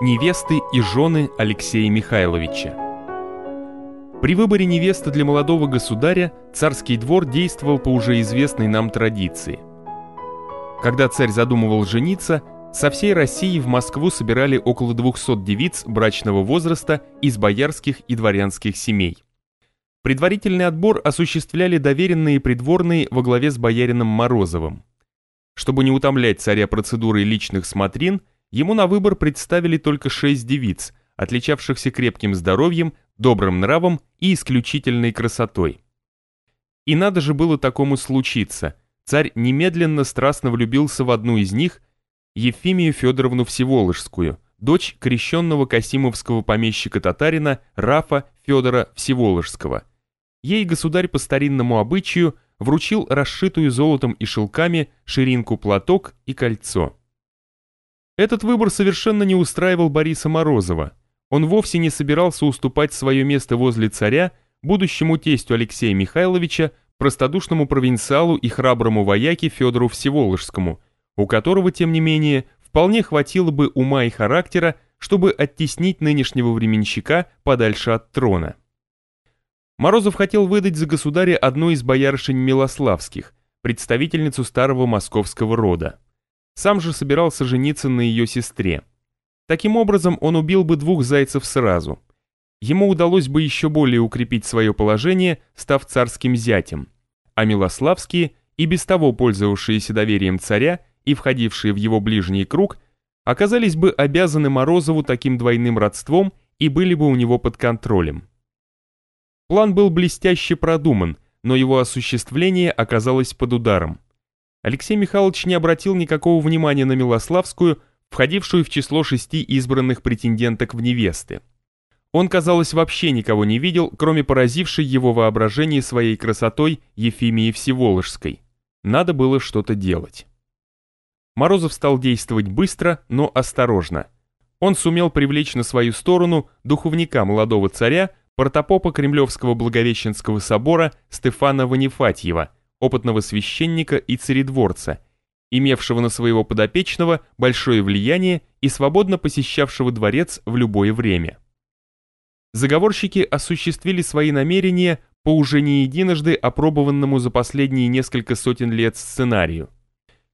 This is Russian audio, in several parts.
Невесты и жены Алексея Михайловича При выборе невесты для молодого государя царский двор действовал по уже известной нам традиции. Когда царь задумывал жениться, со всей России в Москву собирали около 200 девиц брачного возраста из боярских и дворянских семей. Предварительный отбор осуществляли доверенные придворные во главе с боярином Морозовым. Чтобы не утомлять царя процедурой личных смотрин, ему на выбор представили только шесть девиц, отличавшихся крепким здоровьем, добрым нравом и исключительной красотой. И надо же было такому случиться. Царь немедленно страстно влюбился в одну из них, Ефимию Федоровну Всеволожскую, дочь крещенного Касимовского помещика-татарина Рафа Федора Всеволожского. Ей государь по старинному обычаю вручил расшитую золотом и шелками ширинку платок и кольцо. Этот выбор совершенно не устраивал Бориса Морозова. Он вовсе не собирался уступать свое место возле царя будущему тестю Алексея Михайловича, простодушному провинциалу и храброму вояке Федору Всеволожскому, у которого, тем не менее, вполне хватило бы ума и характера, чтобы оттеснить нынешнего временщика подальше от трона. Морозов хотел выдать за государя одну из боярышень Милославских, представительницу старого московского рода. Сам же собирался жениться на ее сестре. Таким образом, он убил бы двух зайцев сразу. Ему удалось бы еще более укрепить свое положение, став царским зятем. А Милославские, и без того пользовавшиеся доверием царя и входившие в его ближний круг, оказались бы обязаны Морозову таким двойным родством и были бы у него под контролем. План был блестяще продуман, но его осуществление оказалось под ударом. Алексей Михайлович не обратил никакого внимания на Милославскую, входившую в число шести избранных претенденток в невесты. Он, казалось, вообще никого не видел, кроме поразившей его воображение своей красотой Ефимии Всеволожской. Надо было что-то делать. Морозов стал действовать быстро, но осторожно. Он сумел привлечь на свою сторону духовника молодого царя, протопопа Кремлевского Благовещенского собора Стефана Ванифатьева – опытного священника и царедворца, имевшего на своего подопечного большое влияние и свободно посещавшего дворец в любое время. Заговорщики осуществили свои намерения по уже не единожды опробованному за последние несколько сотен лет сценарию.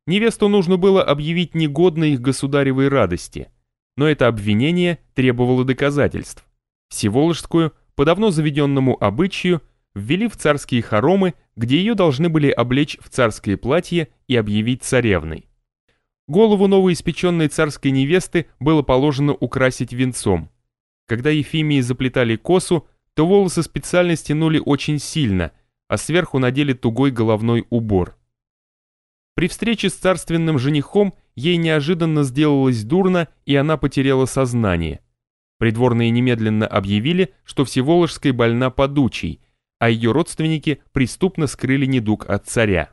Невесту нужно было объявить негодной их государевой радости, но это обвинение требовало доказательств. Всеволожскую, по давно заведенному обычаю, ввели в царские хоромы, где ее должны были облечь в царское платье и объявить царевной. Голову новоиспеченной царской невесты было положено украсить венцом. Когда Ефимии заплетали косу, то волосы специально стянули очень сильно, а сверху надели тугой головной убор. При встрече с царственным женихом ей неожиданно сделалось дурно, и она потеряла сознание. Придворные немедленно объявили, что Всеволожская больна подучей, а ее родственники преступно скрыли недуг от царя.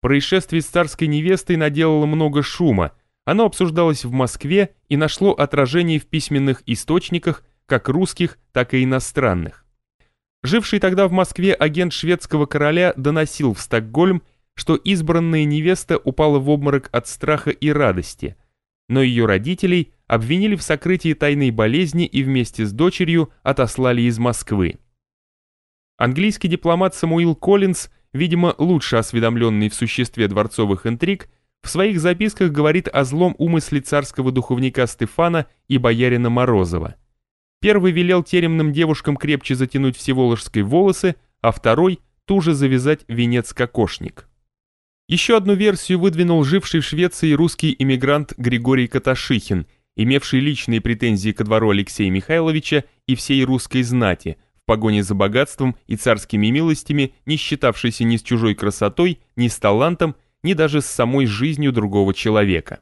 Происшествие с царской невестой наделало много шума, оно обсуждалось в Москве и нашло отражение в письменных источниках, как русских, так и иностранных. Живший тогда в Москве агент шведского короля доносил в Стокгольм, что избранная невеста упала в обморок от страха и радости, но ее родителей обвинили в сокрытии тайной болезни и вместе с дочерью отослали из Москвы. Английский дипломат Самуил Коллинз, видимо, лучше осведомленный в существе дворцовых интриг, в своих записках говорит о злом умысле царского духовника Стефана и боярина Морозова. Первый велел теремным девушкам крепче затянуть всеволожской волосы, а второй – туже завязать венец-кокошник. Еще одну версию выдвинул живший в Швеции русский иммигрант Григорий Каташихин, имевший личные претензии ко двору Алексея Михайловича и всей русской знати, в погоне за богатством и царскими милостями, не считавшийся ни с чужой красотой, ни с талантом, ни даже с самой жизнью другого человека.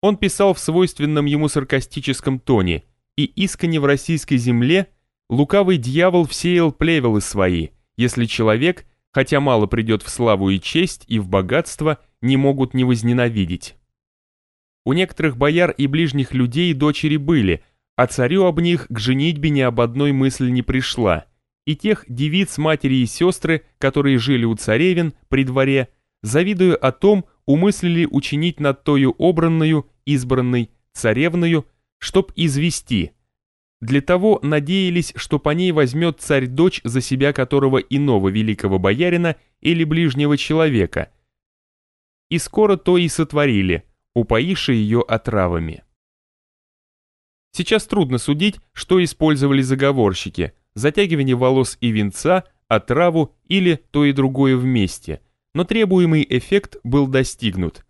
Он писал в свойственном ему саркастическом тоне «И искренне в российской земле лукавый дьявол всеял плевелы свои, если человек, хотя мало придет в славу и честь, и в богатство, не могут не возненавидеть». У некоторых бояр и ближних людей дочери были – а царю об них к женитьбе ни об одной мысли не пришла, и тех девиц матери и сестры, которые жили у царевин при дворе, завидуя о том, умыслили учинить над тою обранную, избранной, царевною, чтоб извести. Для того надеялись, что по ней возьмет царь дочь за себя которого иного великого боярина или ближнего человека. И скоро то и сотворили, упоивши ее отравами. Сейчас трудно судить, что использовали заговорщики – затягивание волос и венца, отраву или то и другое вместе, но требуемый эффект был достигнут.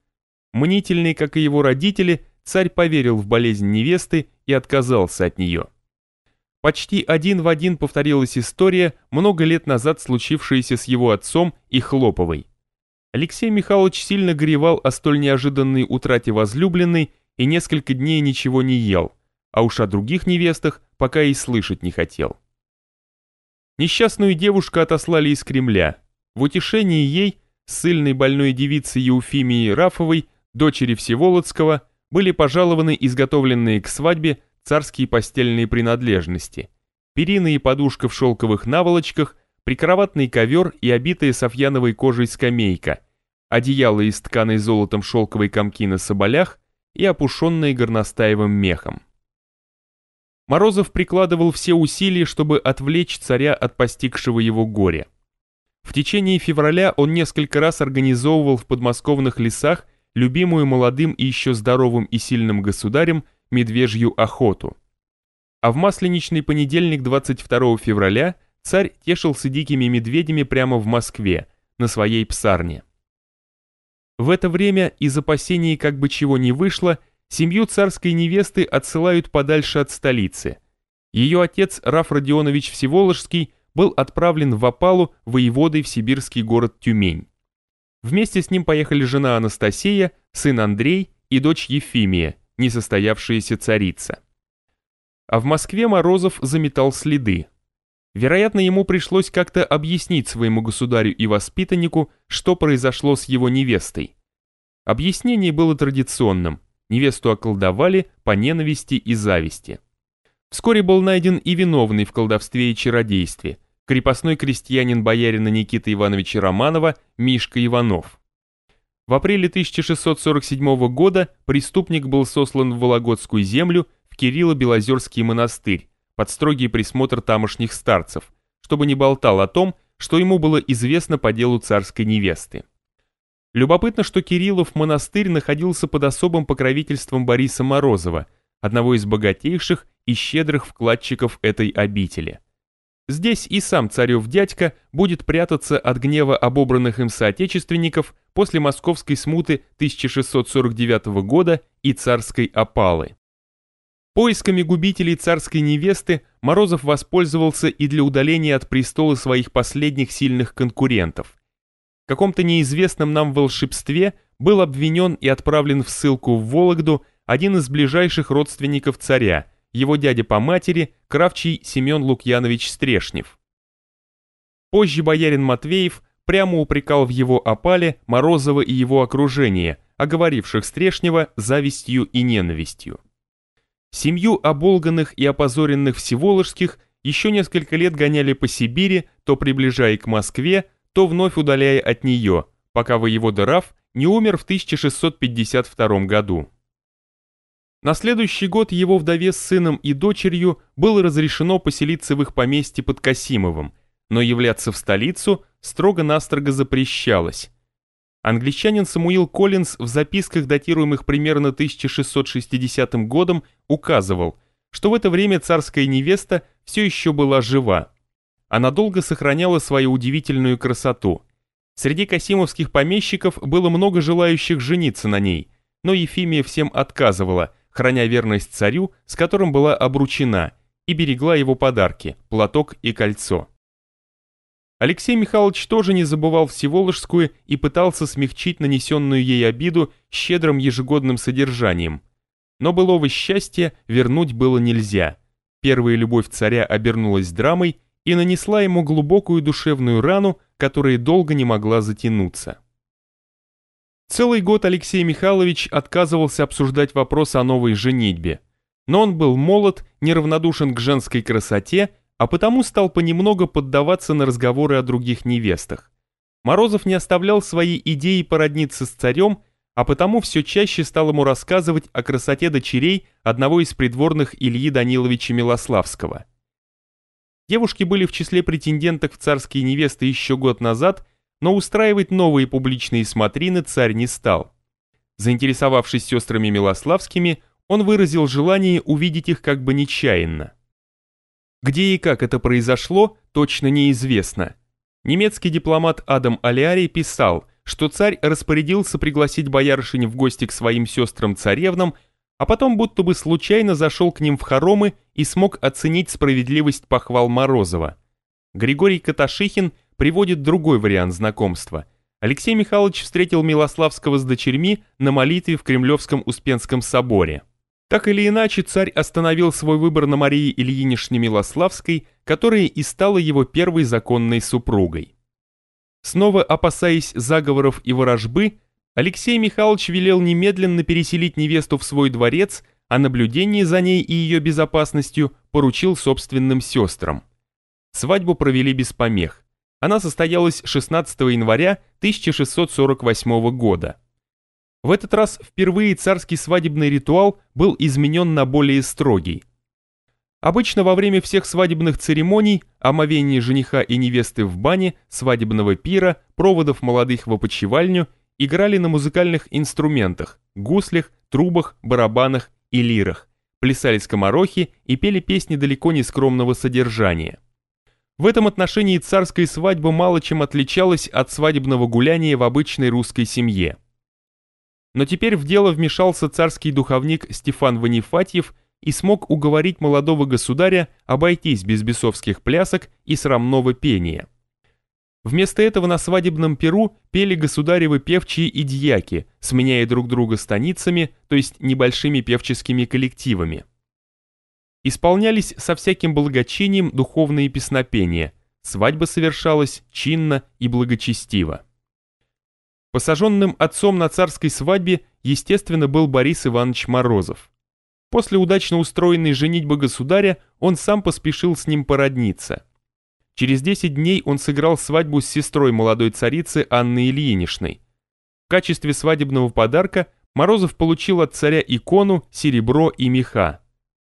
Мнительный, как и его родители, царь поверил в болезнь невесты и отказался от нее. Почти один в один повторилась история, много лет назад случившаяся с его отцом и Хлоповой. Алексей Михайлович сильно горевал о столь неожиданной утрате возлюбленной и несколько дней ничего не ел, а уж о других невестах пока и слышать не хотел. Несчастную девушку отослали из Кремля. В утешении ей, ссыльной больной девицы Еуфимии Рафовой, дочери Всеволодского, были пожалованы изготовленные к свадьбе царские постельные принадлежности, перина и подушка в шелковых наволочках, прикроватный ковер и обитая софьяновой кожей скамейка, одеяло из тканой золотом шелковой комки на соболях и опушенные горностаевым мехом. Морозов прикладывал все усилия, чтобы отвлечь царя от постигшего его горя. В течение февраля он несколько раз организовывал в подмосковных лесах любимую молодым и еще здоровым и сильным государем медвежью охоту. А в масленичный понедельник 22 февраля царь тешился дикими медведями прямо в Москве, на своей псарне. В это время из опасений как бы чего не вышло, Семью царской невесты отсылают подальше от столицы. Ее отец Раф Родионович Всеволожский был отправлен в опалу воеводой в сибирский город Тюмень. Вместе с ним поехали жена Анастасия, сын Андрей и дочь Ефимия, несостоявшаяся царица. А в Москве Морозов заметал следы. Вероятно, ему пришлось как-то объяснить своему государю и воспитаннику, что произошло с его невестой. Объяснение было традиционным невесту околдовали по ненависти и зависти. Вскоре был найден и виновный в колдовстве и чародействе, крепостной крестьянин боярина Никиты Ивановича Романова Мишка Иванов. В апреле 1647 года преступник был сослан в Вологодскую землю в Кирилло-Белозерский монастырь под строгий присмотр тамошних старцев, чтобы не болтал о том, что ему было известно по делу царской невесты. Любопытно, что Кириллов монастырь находился под особым покровительством Бориса Морозова, одного из богатейших и щедрых вкладчиков этой обители. Здесь и сам царев дядька будет прятаться от гнева обобранных им соотечественников после московской смуты 1649 года и царской опалы. Поисками губителей царской невесты Морозов воспользовался и для удаления от престола своих последних сильных конкурентов – каком-то неизвестном нам волшебстве был обвинен и отправлен в ссылку в Вологду один из ближайших родственников царя, его дядя по матери, кравчий Семен Лукьянович Стрешнев. Позже боярин Матвеев прямо упрекал в его опале Морозова и его окружение, оговоривших Стрешнева завистью и ненавистью. Семью оболганных и опозоренных всеволожских еще несколько лет гоняли по Сибири, то приближая к Москве, то вновь удаляя от нее, пока воевода Раф не умер в 1652 году. На следующий год его вдове с сыном и дочерью было разрешено поселиться в их поместье под Касимовым, но являться в столицу строго-настрого запрещалось. Англичанин Самуил Коллинз в записках, датируемых примерно 1660 годом, указывал, что в это время царская невеста все еще была жива она долго сохраняла свою удивительную красоту. Среди касимовских помещиков было много желающих жениться на ней, но Ефимия всем отказывала, храня верность царю, с которым была обручена, и берегла его подарки – платок и кольцо. Алексей Михайлович тоже не забывал Всеволожскую и пытался смягчить нанесенную ей обиду щедрым ежегодным содержанием. Но былого счастья вернуть было нельзя. Первая любовь царя обернулась драмой, и нанесла ему глубокую душевную рану, которая долго не могла затянуться. Целый год Алексей Михайлович отказывался обсуждать вопрос о новой женитьбе, но он был молод, неравнодушен к женской красоте, а потому стал понемногу поддаваться на разговоры о других невестах. Морозов не оставлял своей идеи породниться с царем, а потому все чаще стал ему рассказывать о красоте дочерей одного из придворных Ильи Даниловича Милославского. Девушки были в числе претенденток в царские невесты еще год назад, но устраивать новые публичные смотрины царь не стал. Заинтересовавшись сестрами Милославскими, он выразил желание увидеть их как бы нечаянно. Где и как это произошло, точно неизвестно. Немецкий дипломат Адам Алиарий писал – что царь распорядился пригласить боярышень в гости к своим сестрам-царевнам, а потом будто бы случайно зашел к ним в хоромы и смог оценить справедливость похвал Морозова. Григорий Каташихин приводит другой вариант знакомства. Алексей Михайлович встретил Милославского с дочерьми на молитве в Кремлевском Успенском соборе. Так или иначе, царь остановил свой выбор на Марии Ильинишне Милославской, которая и стала его первой законной супругой. Снова опасаясь заговоров и ворожбы, Алексей Михайлович велел немедленно переселить невесту в свой дворец, а наблюдение за ней и ее безопасностью поручил собственным сестрам. Свадьбу провели без помех. Она состоялась 16 января 1648 года. В этот раз впервые царский свадебный ритуал был изменен на более строгий – Обычно во время всех свадебных церемоний, омовения жениха и невесты в бане, свадебного пира, проводов молодых в опочивальню играли на музыкальных инструментах, гуслях, трубах, барабанах и лирах, плясали скоморохи и пели песни далеко не скромного содержания. В этом отношении царская свадьба мало чем отличалась от свадебного гуляния в обычной русской семье. Но теперь в дело вмешался царский духовник Стефан Ванифатьев и смог уговорить молодого государя обойтись без бесовских плясок и срамного пения. Вместо этого на свадебном перу пели государевы певчие и дьяки, сменяя друг друга станицами, то есть небольшими певческими коллективами. Исполнялись со всяким благочинием духовные песнопения, свадьба совершалась чинно и благочестиво. Посаженным отцом на царской свадьбе, естественно, был Борис Иванович Морозов. После удачно устроенной женитьбы государя он сам поспешил с ним породниться. Через 10 дней он сыграл свадьбу с сестрой молодой царицы Анны Ильиничной. В качестве свадебного подарка Морозов получил от царя икону, серебро и меха.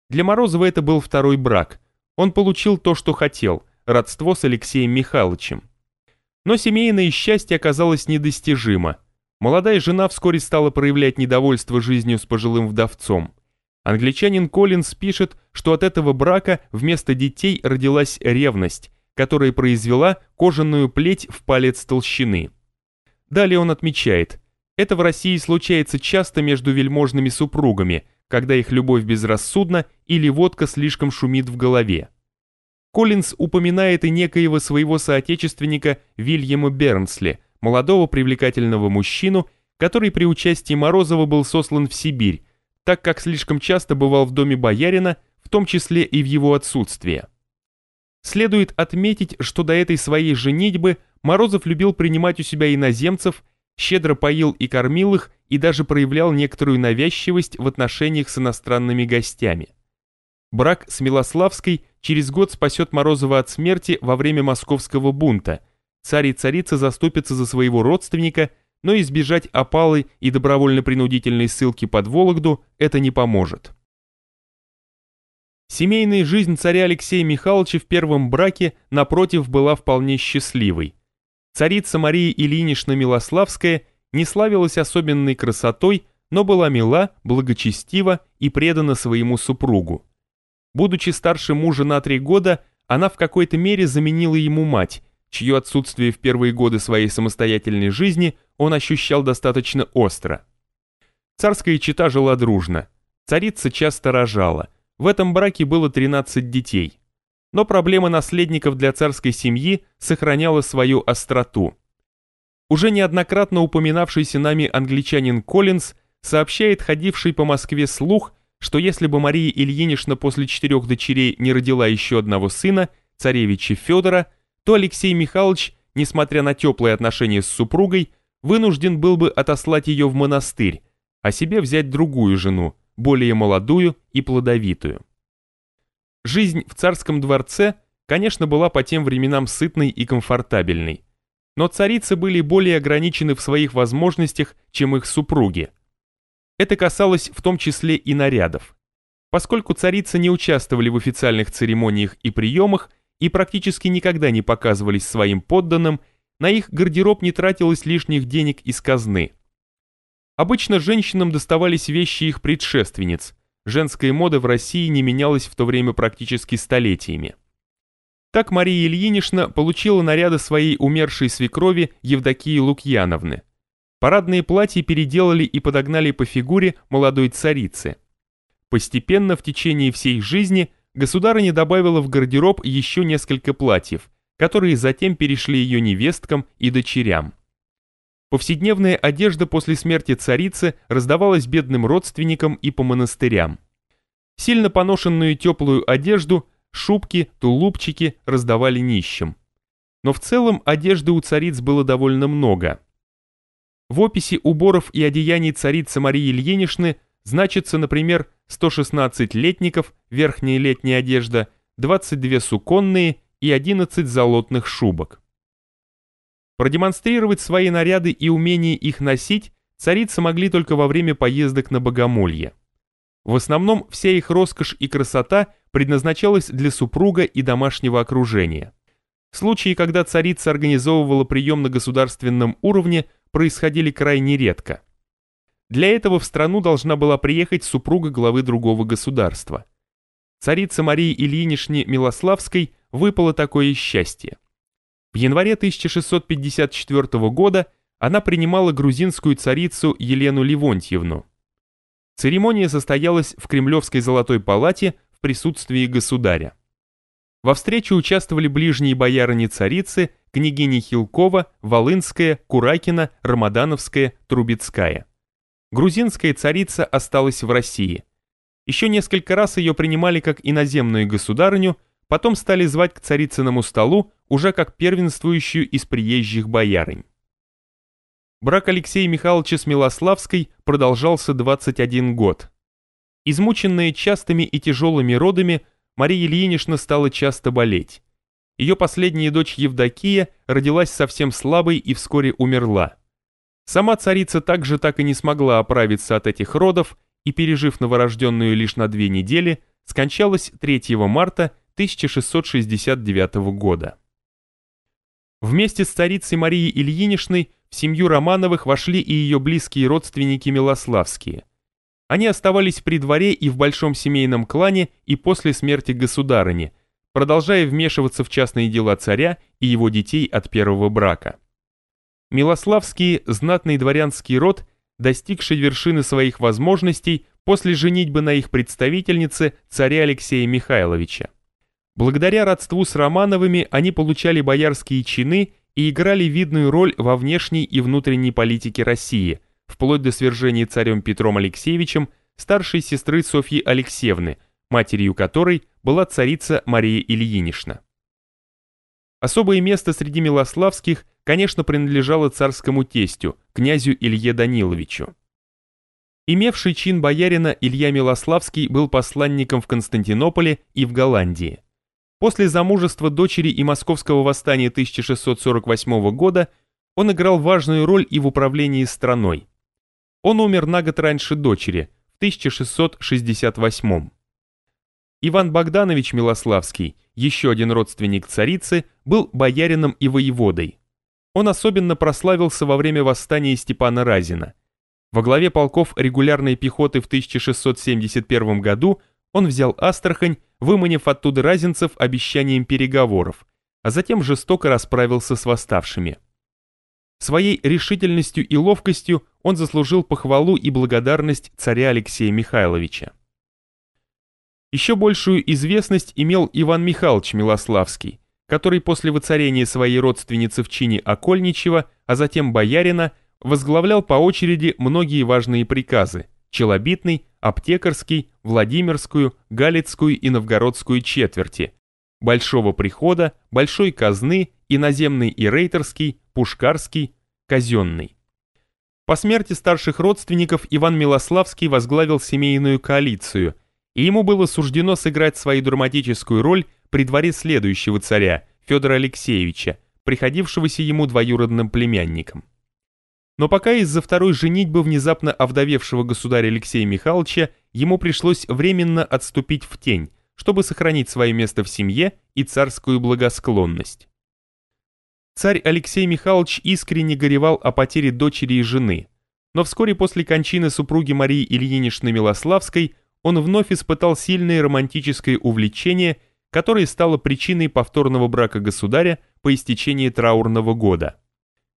Для Морозова это был второй брак. Он получил то, что хотел – родство с Алексеем Михайловичем. Но семейное счастье оказалось недостижимо. Молодая жена вскоре стала проявлять недовольство жизнью с пожилым вдовцом. Англичанин Коллинз пишет, что от этого брака вместо детей родилась ревность, которая произвела кожаную плеть в палец толщины. Далее он отмечает, это в России случается часто между вельможными супругами, когда их любовь безрассудна или водка слишком шумит в голове. Коллинз упоминает и некоего своего соотечественника Вильяма Бернсли, молодого привлекательного мужчину, который при участии Морозова был сослан в Сибирь, так как слишком часто бывал в доме боярина, в том числе и в его отсутствие. Следует отметить, что до этой своей женитьбы Морозов любил принимать у себя иноземцев, щедро поил и кормил их и даже проявлял некоторую навязчивость в отношениях с иностранными гостями. Брак с Милославской через год спасет Морозова от смерти во время московского бунта. Царь и царица заступятся за своего родственника – но избежать опалы и добровольно-принудительной ссылки под Вологду это не поможет. Семейная жизнь царя Алексея Михайловича в первом браке, напротив, была вполне счастливой. Царица Мария Ильинична Милославская не славилась особенной красотой, но была мила, благочестива и предана своему супругу. Будучи старше мужа на три года, она в какой-то мере заменила ему мать, чье отсутствие в первые годы своей самостоятельной жизни он ощущал достаточно остро. Царская чита жила дружно. Царица часто рожала. В этом браке было 13 детей. Но проблема наследников для царской семьи сохраняла свою остроту. Уже неоднократно упоминавшийся нами англичанин Коллинз сообщает ходивший по Москве слух, что если бы Мария Ильинична после четырех дочерей не родила еще одного сына, царевича Федора, то Алексей Михайлович, несмотря на теплые отношения с супругой, вынужден был бы отослать ее в монастырь, а себе взять другую жену, более молодую и плодовитую. Жизнь в царском дворце, конечно, была по тем временам сытной и комфортабельной. но царицы были более ограничены в своих возможностях, чем их супруги. Это касалось в том числе и нарядов. Поскольку царицы не участвовали в официальных церемониях и приемах и практически никогда не показывались своим подданным, на их гардероб не тратилось лишних денег из казны. Обычно женщинам доставались вещи их предшественниц. Женская мода в России не менялась в то время практически столетиями. Так Мария Ильинична получила наряды своей умершей свекрови Евдокии Лукьяновны. Парадные платья переделали и подогнали по фигуре молодой царицы. Постепенно в течение всей жизни государыня добавила в гардероб еще несколько платьев, которые затем перешли ее невесткам и дочерям. Повседневная одежда после смерти царицы раздавалась бедным родственникам и по монастырям. Сильно поношенную теплую одежду шубки, тулупчики раздавали нищим. Но в целом одежды у цариц было довольно много. В описи уборов и одеяний царицы Марии Ильиничны значится, например, 116 летников, верхняя летняя одежда, 22 суконные и 11 золотных шубок. Продемонстрировать свои наряды и умение их носить царицы могли только во время поездок на богомолье. В основном вся их роскошь и красота предназначалась для супруга и домашнего окружения. Случаи, когда царица организовывала прием на государственном уровне, происходили крайне редко. Для этого в страну должна была приехать супруга главы другого государства. Царице Марии Ильинишне Милославской выпало такое счастье. В январе 1654 года она принимала грузинскую царицу Елену Ливонтьевну. Церемония состоялась в Кремлевской Золотой Палате в присутствии государя. Во встрече участвовали ближние боярыни-царицы, княгини Хилкова, Волынская, Куракина, Рамадановская, Трубецкая. Грузинская царица осталась в России. Еще несколько раз ее принимали как иноземную государыню, потом стали звать к царицыному столу уже как первенствующую из приезжих боярынь. Брак Алексея Михайловича с Милославской продолжался 21 год. Измученная частыми и тяжелыми родами, Мария Ильинична стала часто болеть. Ее последняя дочь Евдокия родилась совсем слабой и вскоре умерла. Сама царица также так и не смогла оправиться от этих родов и, пережив новорожденную лишь на две недели, скончалась 3 марта 1669 года. Вместе с царицей Марией Ильиничной в семью Романовых вошли и ее близкие родственники Милославские. Они оставались при дворе и в большом семейном клане и после смерти государыни, продолжая вмешиваться в частные дела царя и его детей от первого брака. Милославский знатный дворянский род, достигший вершины своих возможностей после женитьбы на их представительнице царя Алексея Михайловича. Благодаря родству с Романовыми они получали боярские чины и играли видную роль во внешней и внутренней политике России, вплоть до свержения царем Петром Алексеевичем старшей сестры Софьи Алексеевны, матерью которой была царица Мария Ильинична. Особое место среди Милославских, конечно, принадлежало царскому тестю, князю Илье Даниловичу. Имевший чин боярина Илья Милославский был посланником в Константинополе и в Голландии. После замужества дочери и московского восстания 1648 года он играл важную роль и в управлении страной. Он умер на год раньше дочери, в 1668. Иван Богданович Милославский, еще один родственник царицы, был боярином и воеводой. Он особенно прославился во время восстания Степана Разина. Во главе полков регулярной пехоты в 1671 году он взял Астрахань выманив оттуда разинцев обещанием переговоров, а затем жестоко расправился с восставшими. Своей решительностью и ловкостью он заслужил похвалу и благодарность царя Алексея Михайловича. Еще большую известность имел Иван Михайлович Милославский, который после воцарения своей родственницы в чине Окольничева, а затем боярина, возглавлял по очереди многие важные приказы – Челобитный, Аптекарский, Владимирскую, Галицкую и Новгородскую четверти, Большого прихода, Большой казны, Иноземный и Рейтерский, Пушкарский, Казенный. По смерти старших родственников Иван Милославский возглавил семейную коалицию, и ему было суждено сыграть свою драматическую роль при дворе следующего царя, Федора Алексеевича, приходившегося ему двоюродным племянником. Но пока из-за второй женитьбы внезапно овдовевшего государя Алексея Михайловича ему пришлось временно отступить в тень, чтобы сохранить свое место в семье и царскую благосклонность. Царь Алексей Михайлович искренне горевал о потере дочери и жены, но вскоре после кончины супруги Марии Ильиничны Милославской он вновь испытал сильное романтическое увлечение, которое стало причиной повторного брака государя по истечении траурного года.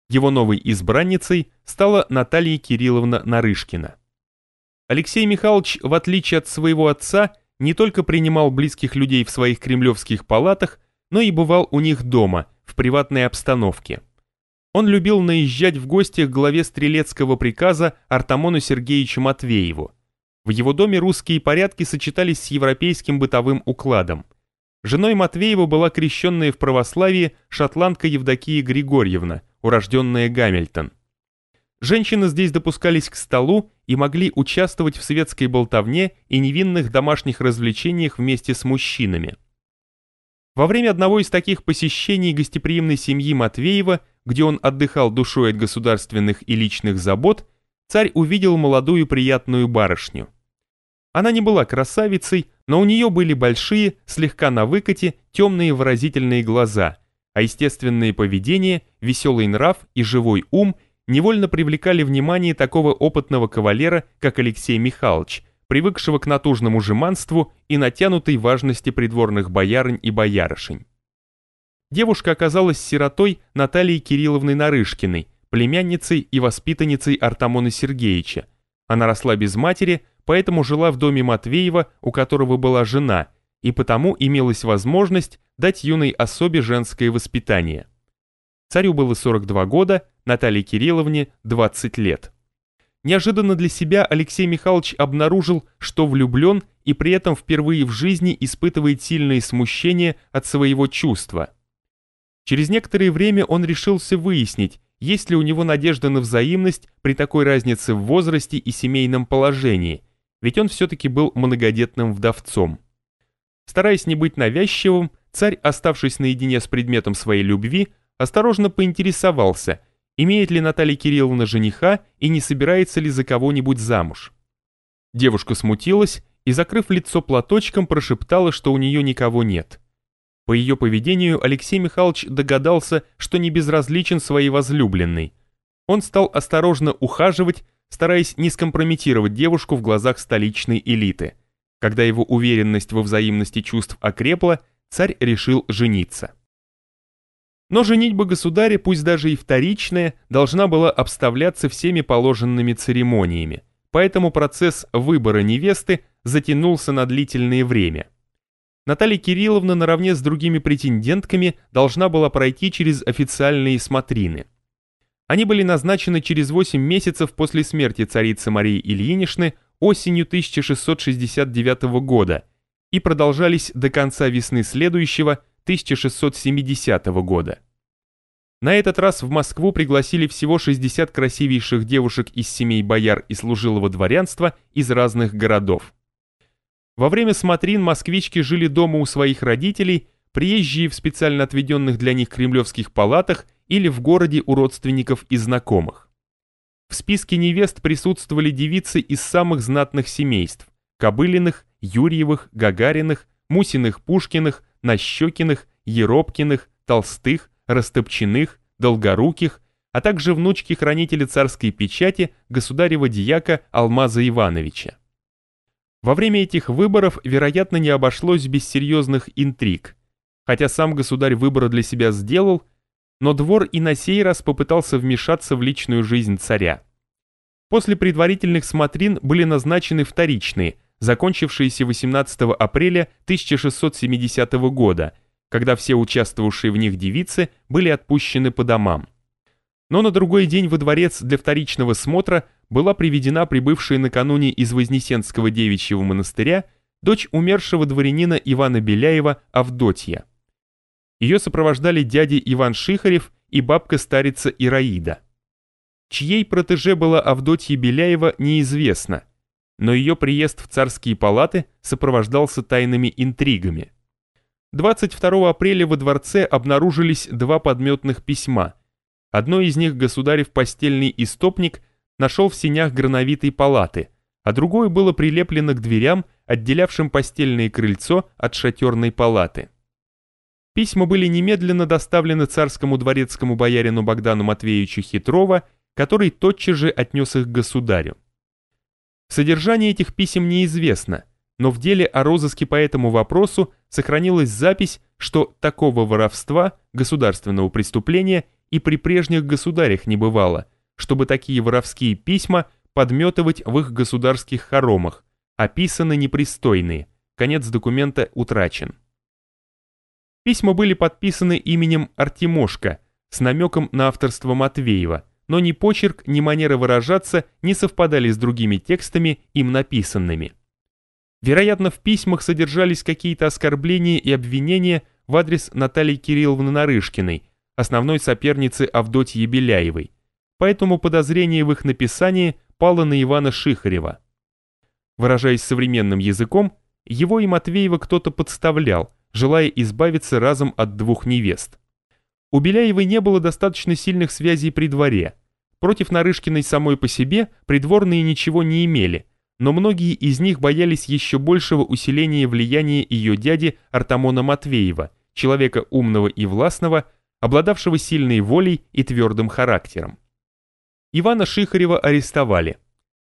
Его новой избранницей стала Наталья Кирилловна Нарышкина. Алексей Михайлович, в отличие от своего отца, не только принимал близких людей в своих кремлевских палатах, но и бывал у них дома, в приватной обстановке. Он любил наезжать в гости к главе стрелецкого приказа Артамону Сергеевичу Матвееву. В его доме русские порядки сочетались с европейским бытовым укладом. Женой Матвеева была крещенная в православии шотландка Евдокия Григорьевна, урожденная Гамильтон. Женщины здесь допускались к столу и могли участвовать в светской болтовне и невинных домашних развлечениях вместе с мужчинами. Во время одного из таких посещений гостеприимной семьи Матвеева, где он отдыхал душой от государственных и личных забот, царь увидел молодую приятную барышню. Она не была красавицей, но у нее были большие, слегка на выкате, темные выразительные глаза, а естественное поведение, веселый нрав и живой ум невольно привлекали внимание такого опытного кавалера, как Алексей Михайлович, привыкшего к натужному жеманству и натянутой важности придворных боярынь и боярышень. Девушка оказалась сиротой Натальей Кирилловной Нарышкиной, племянницей и воспитанницей Артамона Сергеевича. Она росла без матери, поэтому жила в доме Матвеева, у которого была жена, и потому имелась возможность дать юной особе женское воспитание. Царю было 42 года, Наталье Кирилловне 20 лет. Неожиданно для себя Алексей Михайлович обнаружил, что влюблен и при этом впервые в жизни испытывает сильное смущение от своего чувства. Через некоторое время он решился выяснить, есть ли у него надежда на взаимность при такой разнице в возрасте и семейном положении, ведь он все-таки был многодетным вдовцом. Стараясь не быть навязчивым, царь, оставшись наедине с предметом своей любви, осторожно поинтересовался – имеет ли Наталья Кирилловна жениха и не собирается ли за кого-нибудь замуж. Девушка смутилась и, закрыв лицо платочком, прошептала, что у нее никого нет. По ее поведению Алексей Михайлович догадался, что не безразличен своей возлюбленной. Он стал осторожно ухаживать, стараясь не скомпрометировать девушку в глазах столичной элиты. Когда его уверенность во взаимности чувств окрепла, царь решил жениться. Но женитьба государя, пусть даже и вторичная, должна была обставляться всеми положенными церемониями, поэтому процесс выбора невесты затянулся на длительное время. Наталья Кирилловна наравне с другими претендентками должна была пройти через официальные смотрины. Они были назначены через 8 месяцев после смерти царицы Марии Ильиничны осенью 1669 года и продолжались до конца весны следующего, 1670 года. На этот раз в Москву пригласили всего 60 красивейших девушек из семей бояр и служилого дворянства из разных городов. Во время смотрин москвички жили дома у своих родителей, приезжие в специально отведенных для них кремлевских палатах или в городе у родственников и знакомых. В списке невест присутствовали девицы из самых знатных семейств – Кобылиных, Юрьевых, Гагариных, Мусиных, Пушкиных, Нащекиных, Еропкиных, Толстых, Растопчиных, Долгоруких, а также внучки хранителя царской печати государева дьяка Алмаза Ивановича. Во время этих выборов, вероятно, не обошлось без серьезных интриг, хотя сам государь выбора для себя сделал, но двор и на сей раз попытался вмешаться в личную жизнь царя. После предварительных смотрин были назначены вторичные – закончившиеся 18 апреля 1670 года, когда все участвовавшие в них девицы были отпущены по домам. Но на другой день во дворец для вторичного смотра была приведена прибывшая накануне из Вознесенского девичьего монастыря дочь умершего дворянина Ивана Беляева Авдотья. Ее сопровождали дядя Иван Шихарев и бабка-старица Ираида. Чьей протеже была Авдотья Беляева неизвестно – но ее приезд в царские палаты сопровождался тайными интригами. 22 апреля во дворце обнаружились два подметных письма. Одно из них государев постельный истопник нашел в синях грановитой палаты, а другое было прилеплено к дверям, отделявшим постельное крыльцо от шатерной палаты. Письма были немедленно доставлены царскому дворецкому боярину Богдану Матвеевичу Хитрова, который тотчас же отнес их к государю. Содержание этих писем неизвестно, но в деле о розыске по этому вопросу сохранилась запись, что такого воровства, государственного преступления и при прежних государях не бывало, чтобы такие воровские письма подметывать в их государских хоромах, описаны непристойные, конец документа утрачен. Письма были подписаны именем Артемошка с намеком на авторство Матвеева, но ни почерк, ни манера выражаться не совпадали с другими текстами, им написанными. Вероятно, в письмах содержались какие-то оскорбления и обвинения в адрес Натальи Кирилловны Нарышкиной, основной соперницы Авдотьи Беляевой, поэтому подозрение в их написании пало на Ивана Шихарева. Выражаясь современным языком, его и Матвеева кто-то подставлял, желая избавиться разом от двух невест. У Беляевой не было достаточно сильных связей при дворе. Против Нарышкиной самой по себе придворные ничего не имели, но многие из них боялись еще большего усиления влияния ее дяди Артамона Матвеева, человека умного и властного, обладавшего сильной волей и твердым характером. Ивана Шихарева арестовали.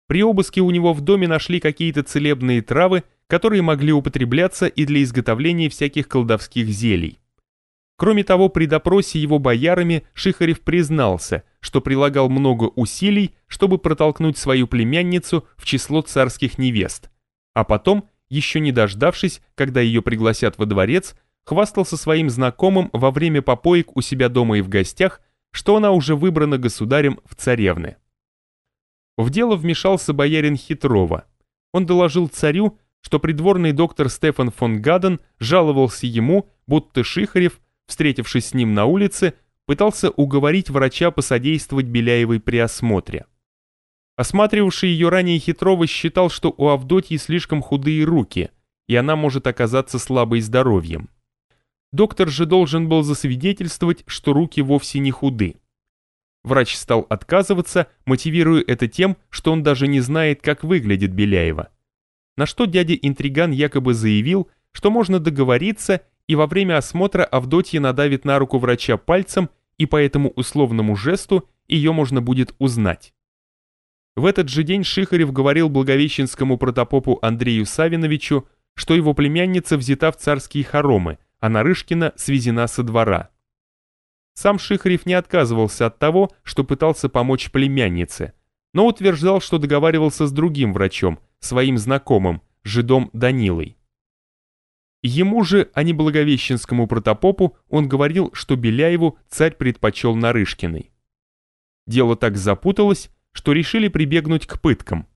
При обыске у него в доме нашли какие-то целебные травы, которые могли употребляться и для изготовления всяких колдовских зелий. Кроме того, при допросе его боярами Шихарев признался, что прилагал много усилий, чтобы протолкнуть свою племянницу в число царских невест, а потом, еще не дождавшись, когда ее пригласят во дворец, хвастался своим знакомым во время попоек у себя дома и в гостях, что она уже выбрана государем в царевны. В дело вмешался боярин Хитрова. Он доложил царю, что придворный доктор Стефан фон Гаден жаловался ему, будто Шихарев, встретившись с ним на улице, пытался уговорить врача посодействовать Беляевой при осмотре. Осматривавший ее ранее Хитрова считал, что у Авдотьи слишком худые руки, и она может оказаться слабой здоровьем. Доктор же должен был засвидетельствовать, что руки вовсе не худы. Врач стал отказываться, мотивируя это тем, что он даже не знает, как выглядит Беляева на что дядя-интриган якобы заявил, что можно договориться и во время осмотра Авдотья надавит на руку врача пальцем и по этому условному жесту ее можно будет узнать. В этот же день Шихарев говорил благовещенскому протопопу Андрею Савиновичу, что его племянница взята в царские хоромы, а Нарышкина свезена со двора. Сам Шихарев не отказывался от того, что пытался помочь племяннице, но утверждал, что договаривался с другим врачом, своим знакомым, жидом Данилой. Ему же, а не Благовещенскому протопопу, он говорил, что Беляеву царь предпочел Нарышкиной. Дело так запуталось, что решили прибегнуть к пыткам.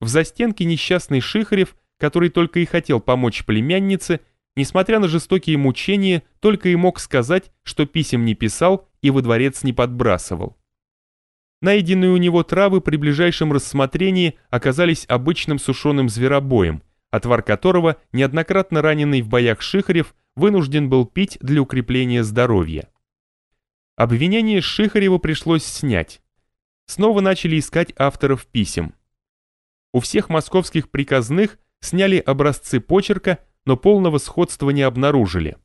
В застенке несчастный Шихарев, который только и хотел помочь племяннице, несмотря на жестокие мучения, только и мог сказать, что писем не писал и во дворец не подбрасывал. Найденные у него травы при ближайшем рассмотрении оказались обычным сушеным зверобоем, отвар которого неоднократно раненый в боях Шихарев вынужден был пить для укрепления здоровья. Обвинение Шихареву пришлось снять. Снова начали искать авторов писем. У всех московских приказных сняли образцы почерка, но полного сходства не обнаружили.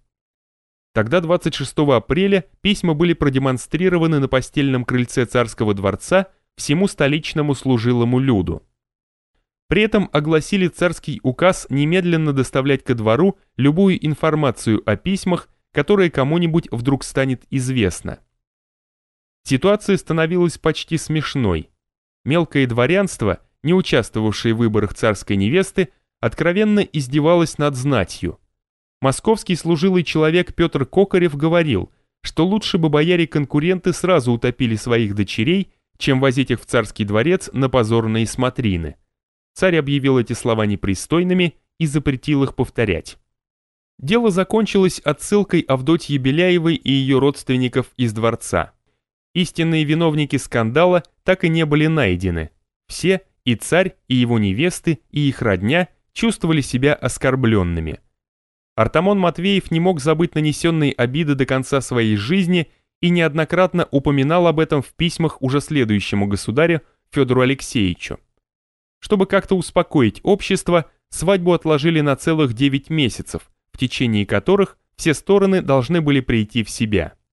Тогда 26 апреля письма были продемонстрированы на постельном крыльце царского дворца всему столичному служилому люду. При этом огласили царский указ немедленно доставлять ко двору любую информацию о письмах, которая кому-нибудь вдруг станет известна. Ситуация становилась почти смешной. Мелкое дворянство, не участвовавшее в выборах царской невесты, откровенно издевалось над знатью – Московский служилый человек Петр Кокарев говорил, что лучше бы бояре-конкуренты сразу утопили своих дочерей, чем возить их в царский дворец на позорные смотрины. Царь объявил эти слова непристойными и запретил их повторять. Дело закончилось отсылкой Авдотьи Беляевой и ее родственников из дворца. Истинные виновники скандала так и не были найдены. Все, и царь, и его невесты, и их родня, чувствовали себя оскорбленными – Артамон Матвеев не мог забыть нанесенные обиды до конца своей жизни и неоднократно упоминал об этом в письмах уже следующему государю Федору Алексеевичу. Чтобы как-то успокоить общество, свадьбу отложили на целых 9 месяцев, в течение которых все стороны должны были прийти в себя.